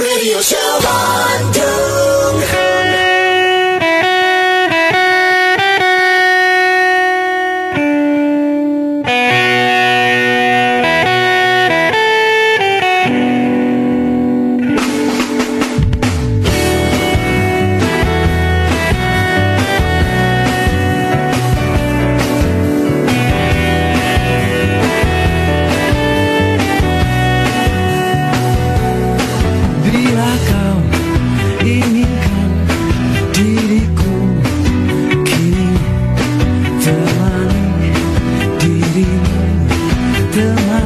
radio show on still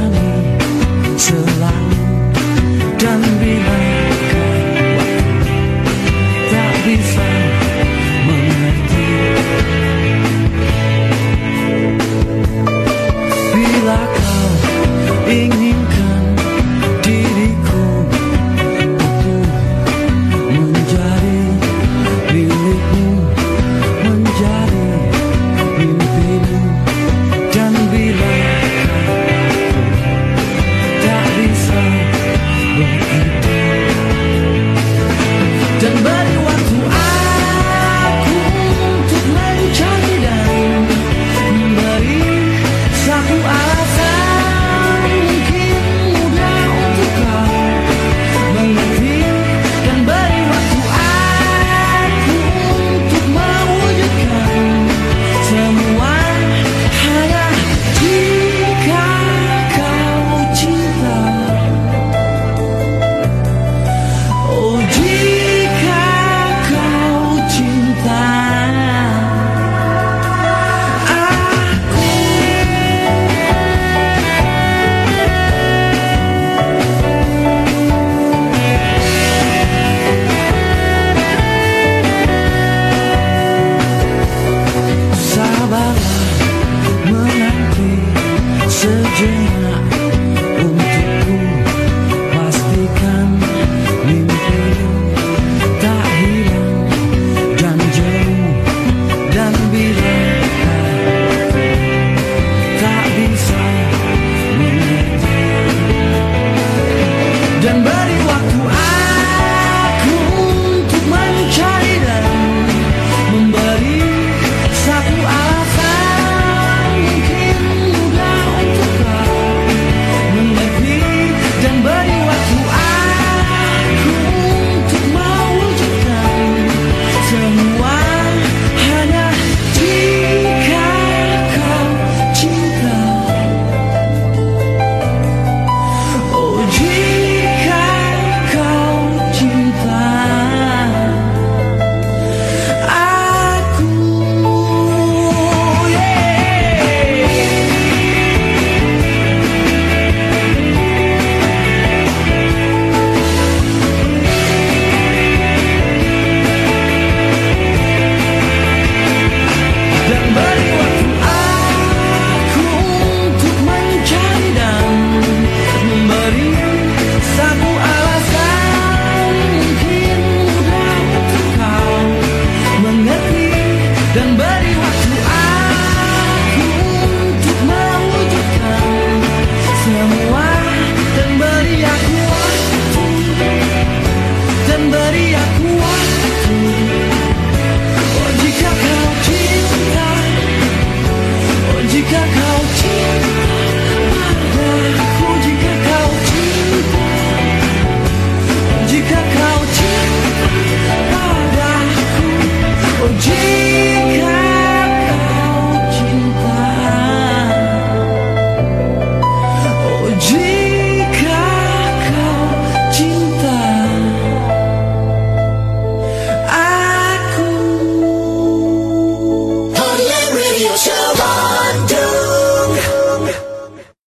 как